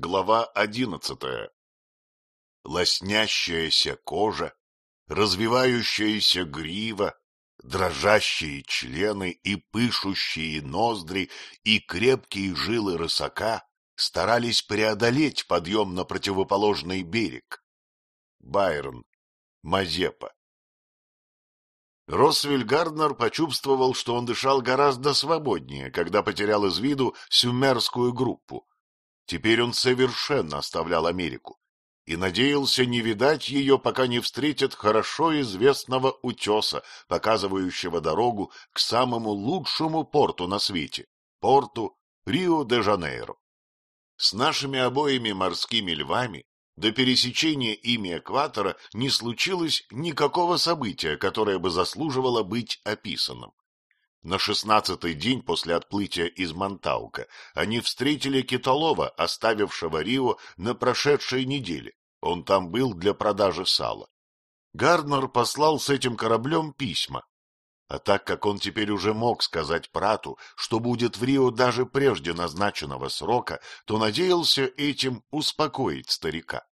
Глава одиннадцатая Лоснящаяся кожа, развивающаяся грива, дрожащие члены и пышущие ноздри и крепкие жилы рысака старались преодолеть подъем на противоположный берег. Байрон, Мазепа. Росвель Гарднер почувствовал, что он дышал гораздо свободнее, когда потерял из виду сюмерскую группу. Теперь он совершенно оставлял Америку и надеялся не видать ее, пока не встретит хорошо известного утеса, показывающего дорогу к самому лучшему порту на свете — порту Рио-де-Жанейро. С нашими обоими морскими львами до пересечения ими экватора не случилось никакого события, которое бы заслуживало быть описанным. На шестнадцатый день после отплытия из Монтаука они встретили китолова, оставившего Рио на прошедшей неделе. Он там был для продажи сала. Гарднер послал с этим кораблем письма. А так как он теперь уже мог сказать Прату, что будет в Рио даже прежде назначенного срока, то надеялся этим успокоить старика.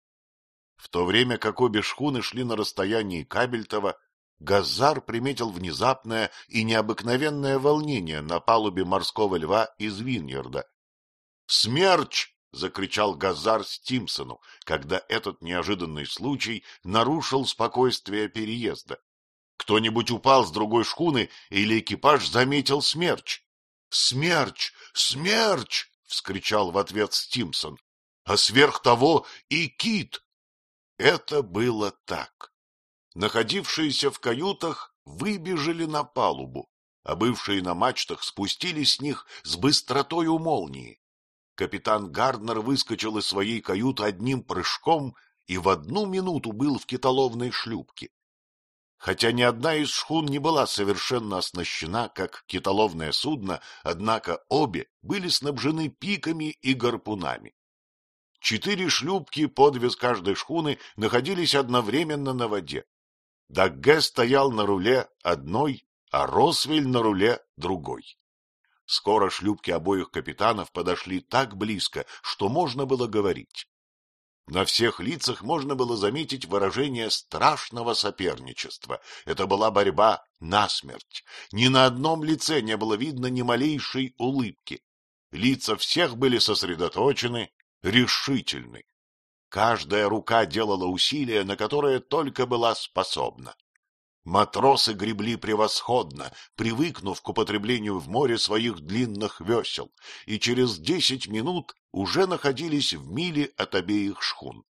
В то время как обе шхуны шли на расстоянии Кабельтова, Газар приметил внезапное и необыкновенное волнение на палубе морского льва из Виньерда. «Смерч!» — закричал Газар Стимсону, когда этот неожиданный случай нарушил спокойствие переезда. Кто-нибудь упал с другой шхуны или экипаж заметил смерч? «Смерч! Смерч!» — вскричал в ответ Стимсон. «А сверх того и кит!» Это было так. Находившиеся в каютах выбежали на палубу, а бывшие на мачтах спустились с них с быстротой у молнии. Капитан Гарднер выскочил из своей каюты одним прыжком и в одну минуту был в китоловной шлюпке. Хотя ни одна из шхун не была совершенно оснащена, как китоловное судно, однако обе были снабжены пиками и гарпунами. Четыре шлюпки подвес каждой шхуны находились одновременно на воде. Дагге стоял на руле одной, а Росвель на руле другой. Скоро шлюпки обоих капитанов подошли так близко, что можно было говорить. На всех лицах можно было заметить выражение страшного соперничества. Это была борьба насмерть. Ни на одном лице не было видно ни малейшей улыбки. Лица всех были сосредоточены решительны. Каждая рука делала усилие, на которое только была способна. Матросы гребли превосходно, привыкнув к употреблению в море своих длинных весел, и через десять минут уже находились в миле от обеих шхун.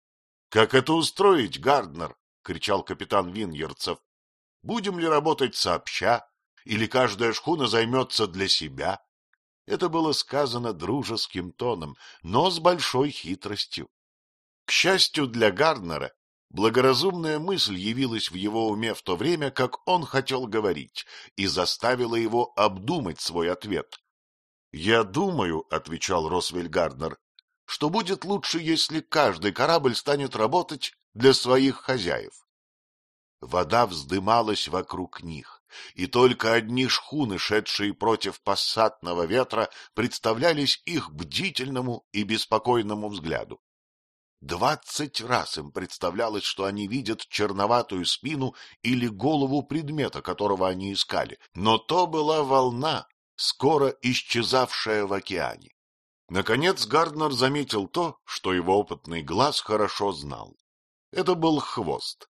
— Как это устроить, Гарднер? — кричал капитан Виньерцев. — Будем ли работать сообща, или каждая шхуна займется для себя? Это было сказано дружеским тоном, но с большой хитростью. К счастью для Гарднера, благоразумная мысль явилась в его уме в то время, как он хотел говорить, и заставила его обдумать свой ответ. — Я думаю, — отвечал Росвель Гарднер, — что будет лучше, если каждый корабль станет работать для своих хозяев. Вода вздымалась вокруг них и только одни шхуны, шедшие против пассатного ветра, представлялись их бдительному и беспокойному взгляду. Двадцать раз им представлялось, что они видят черноватую спину или голову предмета, которого они искали, но то была волна, скоро исчезавшая в океане. Наконец Гарднер заметил то, что его опытный глаз хорошо знал. Это был хвост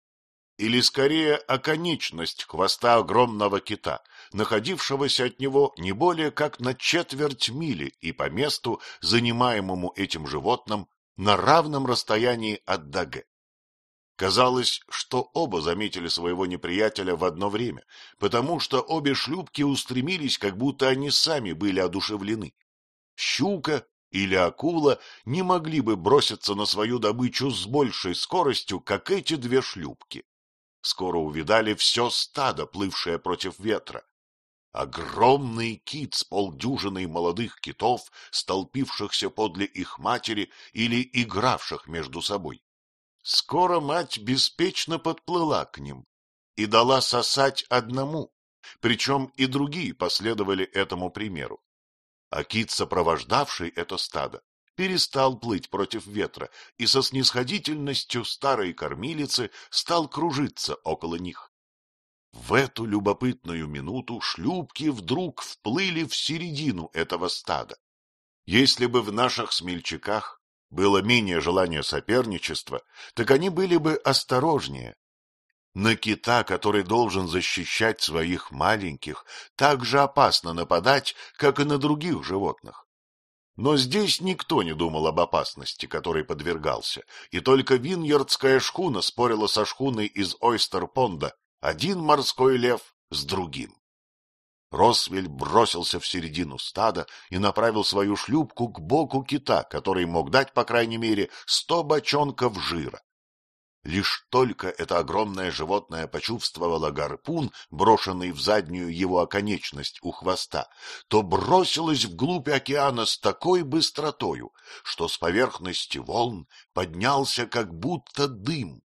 или скорее оконечность хвоста огромного кита, находившегося от него не более как на четверть мили и по месту, занимаемому этим животным, на равном расстоянии от Даге. Казалось, что оба заметили своего неприятеля в одно время, потому что обе шлюпки устремились, как будто они сами были одушевлены. Щука или акула не могли бы броситься на свою добычу с большей скоростью, как эти две шлюпки скоро увидали все стадо, плывшее против ветра. Огромный кит с полдюжиной молодых китов, столпившихся подле их матери или игравших между собой. Скоро мать беспечно подплыла к ним и дала сосать одному, причем и другие последовали этому примеру. А кит, сопровождавший это стадо, перестал плыть против ветра и со снисходительностью старой кормилицы стал кружиться около них. В эту любопытную минуту шлюпки вдруг вплыли в середину этого стада. Если бы в наших смельчаках было менее желания соперничества, так они были бы осторожнее. На кита, который должен защищать своих маленьких, так же опасно нападать, как и на других животных. Но здесь никто не думал об опасности, которой подвергался, и только виньердская шхуна спорила со шхуной из Ойстер-Понда, один морской лев с другим. Росвель бросился в середину стада и направил свою шлюпку к боку кита, который мог дать, по крайней мере, сто бочонков жира. Лишь только это огромное животное почувствовало гарпун, брошенный в заднюю его оконечность у хвоста, то бросилось вглубь океана с такой быстротою, что с поверхности волн поднялся как будто дым.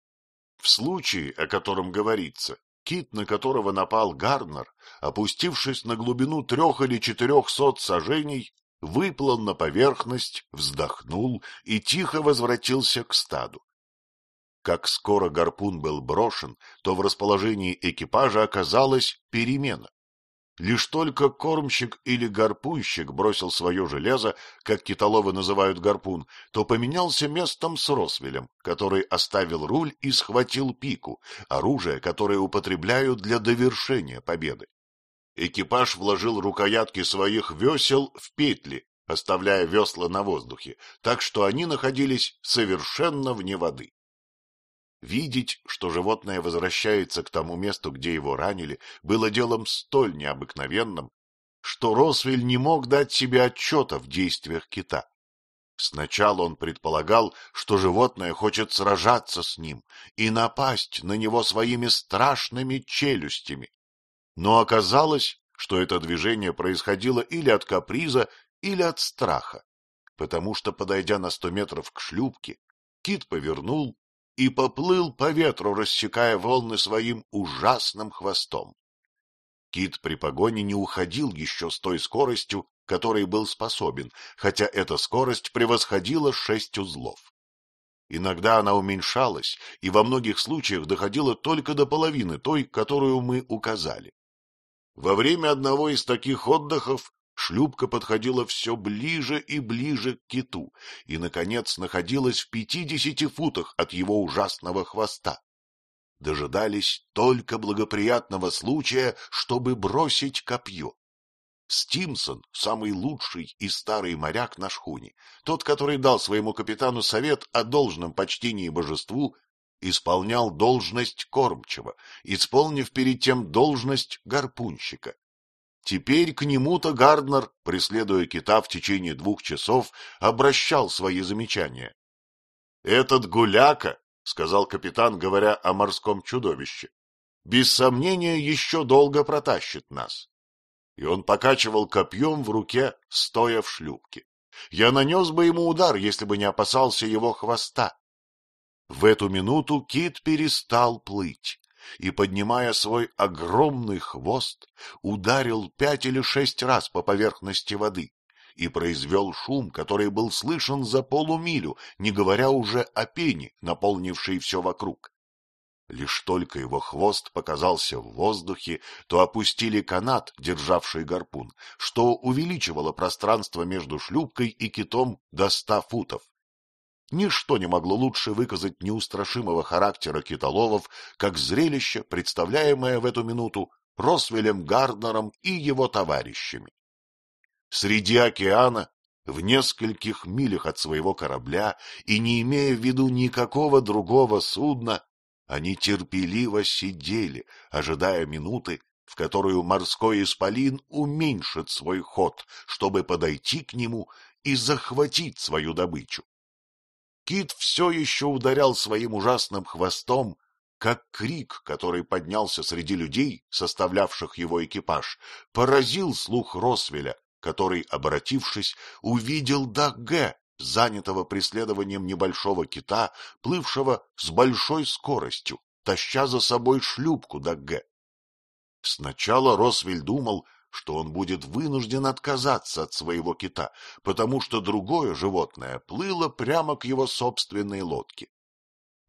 В случае, о котором говорится, кит, на которого напал Гарнер, опустившись на глубину трех или четырехсот сажений, выплыл на поверхность, вздохнул и тихо возвратился к стаду. Как скоро гарпун был брошен, то в расположении экипажа оказалась перемена. Лишь только кормщик или гарпунщик бросил свое железо, как китоловы называют гарпун, то поменялся местом с Росвелем, который оставил руль и схватил пику, оружие, которое употребляют для довершения победы. Экипаж вложил рукоятки своих весел в петли, оставляя весла на воздухе, так что они находились совершенно вне воды. Видеть, что животное возвращается к тому месту, где его ранили, было делом столь необыкновенным, что Росвель не мог дать себе отчета в действиях кита. Сначала он предполагал, что животное хочет сражаться с ним и напасть на него своими страшными челюстями. Но оказалось, что это движение происходило или от каприза, или от страха, потому что, подойдя на сто метров к шлюпке, кит повернул и поплыл по ветру, рассекая волны своим ужасным хвостом. Кит при погоне не уходил еще с той скоростью, которой был способен, хотя эта скорость превосходила шесть узлов. Иногда она уменьшалась и во многих случаях доходила только до половины той, которую мы указали. Во время одного из таких отдыхов шлюпка подходила все ближе и ближе к киту и, наконец, находилась в пятидесяти футах от его ужасного хвоста. Дожидались только благоприятного случая, чтобы бросить копье. Стимсон, самый лучший и старый моряк на шхуне, тот, который дал своему капитану совет о должном почтении божеству, исполнял должность кормчего, исполнив перед тем должность гарпунщика. Теперь к нему-то Гарднер, преследуя кита в течение двух часов, обращал свои замечания. — Этот гуляка, — сказал капитан, говоря о морском чудовище, — без сомнения еще долго протащит нас. И он покачивал копьем в руке, стоя в шлюпке. Я нанес бы ему удар, если бы не опасался его хвоста. В эту минуту кит перестал плыть и, поднимая свой огромный хвост, ударил пять или шесть раз по поверхности воды и произвел шум, который был слышен за полумилю, не говоря уже о пене, наполнившей все вокруг. Лишь только его хвост показался в воздухе, то опустили канат, державший гарпун, что увеличивало пространство между шлюпкой и китом до ста футов. Ничто не могло лучше выказать неустрашимого характера китоловов, как зрелище, представляемое в эту минуту Росвелем Гарднером и его товарищами. Среди океана, в нескольких милях от своего корабля и не имея в виду никакого другого судна, они терпеливо сидели, ожидая минуты, в которую морской исполин уменьшит свой ход, чтобы подойти к нему и захватить свою добычу. Кит все еще ударял своим ужасным хвостом, как крик, который поднялся среди людей, составлявших его экипаж, поразил слух Росвеля, который, обратившись, увидел Дагге, занятого преследованием небольшого кита, плывшего с большой скоростью, таща за собой шлюпку Дагге. Сначала Росвель думал, что он будет вынужден отказаться от своего кита, потому что другое животное плыло прямо к его собственной лодке.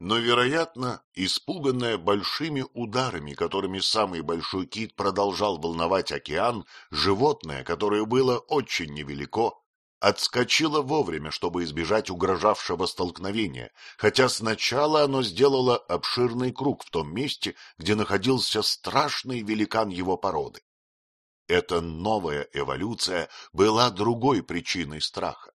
Но, вероятно, испуганное большими ударами, которыми самый большой кит продолжал волновать океан, животное, которое было очень невелико, отскочило вовремя, чтобы избежать угрожавшего столкновения, хотя сначала оно сделало обширный круг в том месте, где находился страшный великан его породы. Эта новая эволюция была другой причиной страха.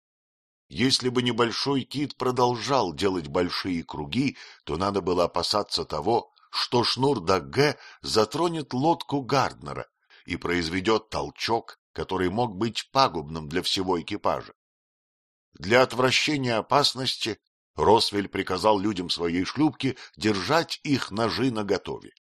Если бы небольшой кит продолжал делать большие круги, то надо было опасаться того, что шнур Дагге затронет лодку Гарднера и произведет толчок, который мог быть пагубным для всего экипажа. Для отвращения опасности Росвель приказал людям своей шлюпки держать их ножи наготове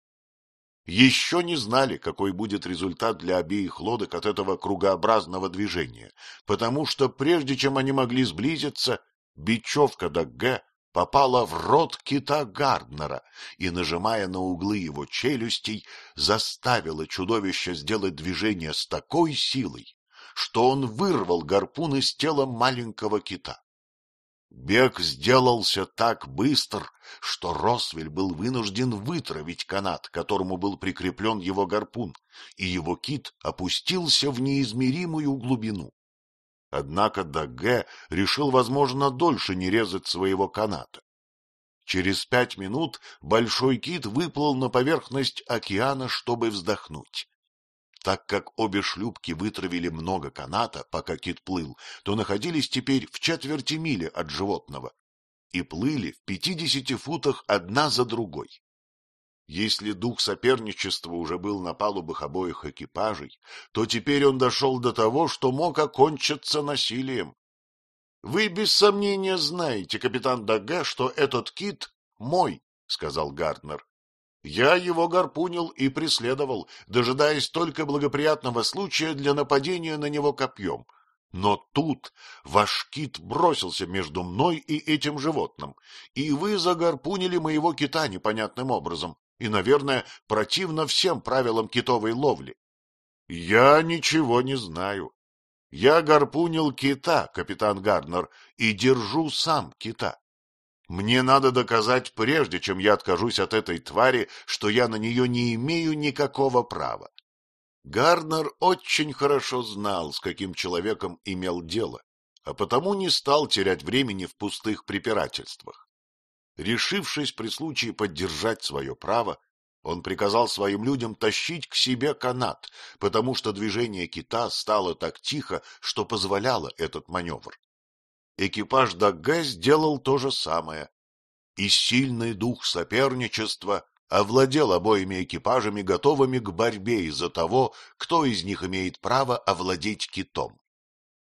еще не знали, какой будет результат для обеих лодок от этого кругообразного движения, потому что прежде чем они могли сблизиться, бечевка Дагге попала в рот кита Гарднера и, нажимая на углы его челюстей, заставила чудовище сделать движение с такой силой, что он вырвал гарпун из тела маленького кита. Бег сделался так быстр, что Росвель был вынужден вытравить канат, к которому был прикреплен его гарпун, и его кит опустился в неизмеримую глубину. Однако Дагге решил, возможно, дольше не резать своего каната. Через пять минут большой кит выплыл на поверхность океана, чтобы вздохнуть. Так как обе шлюпки вытравили много каната, пока кит плыл, то находились теперь в четверти мили от животного и плыли в пятидесяти футах одна за другой. Если дух соперничества уже был на палубах обоих экипажей, то теперь он дошел до того, что мог окончиться насилием. — Вы без сомнения знаете, капитан Дага, что этот кит мой, — сказал Гарднер. Я его гарпунил и преследовал, дожидаясь только благоприятного случая для нападения на него копьем. Но тут ваш кит бросился между мной и этим животным, и вы загарпунили моего кита непонятным образом, и, наверное, противно всем правилам китовой ловли. Я ничего не знаю. Я гарпунил кита, капитан Гарднер, и держу сам кита. Мне надо доказать, прежде чем я откажусь от этой твари, что я на нее не имею никакого права. Гарнер очень хорошо знал, с каким человеком имел дело, а потому не стал терять времени в пустых препирательствах. Решившись при случае поддержать свое право, он приказал своим людям тащить к себе канат, потому что движение кита стало так тихо, что позволяло этот маневр экипаж Дагге сделал то же самое, и сильный дух соперничества овладел обоими экипажами, готовыми к борьбе из-за того, кто из них имеет право овладеть китом.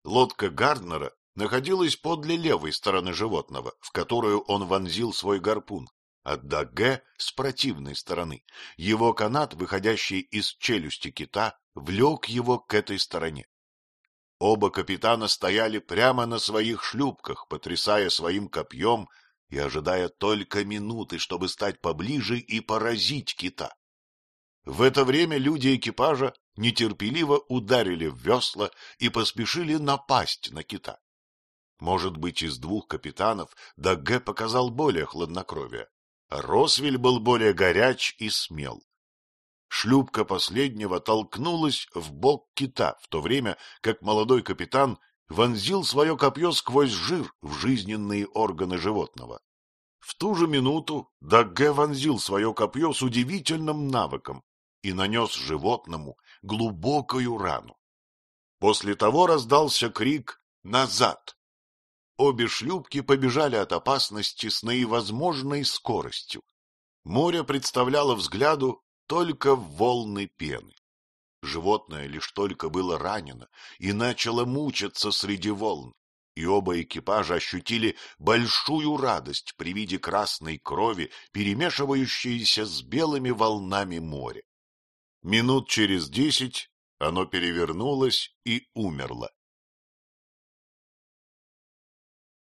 Лодка Гарднера находилась подле левой стороны животного, в которую он вонзил свой гарпун, а Дагге — с противной стороны. Его канат, выходящий из челюсти кита, влек его к этой стороне. Оба капитана стояли прямо на своих шлюпках, потрясая своим копьем и ожидая только минуты, чтобы стать поближе и поразить кита. В это время люди экипажа нетерпеливо ударили в весла и поспешили напасть на кита. Может быть, из двух капитанов Дагге показал более хладнокровие, а Росвель был более горяч и смел. Шлюпка последнего толкнулась в бок кита, в то время как молодой капитан вонзил свое копье сквозь жир в жизненные органы животного. В ту же минуту Дагге вонзил свое копье с удивительным навыком и нанес животному глубокую рану. После того раздался крик «Назад!». Обе шлюпки побежали от опасности с наивозможной скоростью. Море представляло взгляду только волны пены. Животное лишь только было ранено и начало мучиться среди волн, и оба экипажа ощутили большую радость при виде красной крови, перемешивающейся с белыми волнами моря. Минут через десять оно перевернулось и умерло.